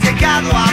llegado a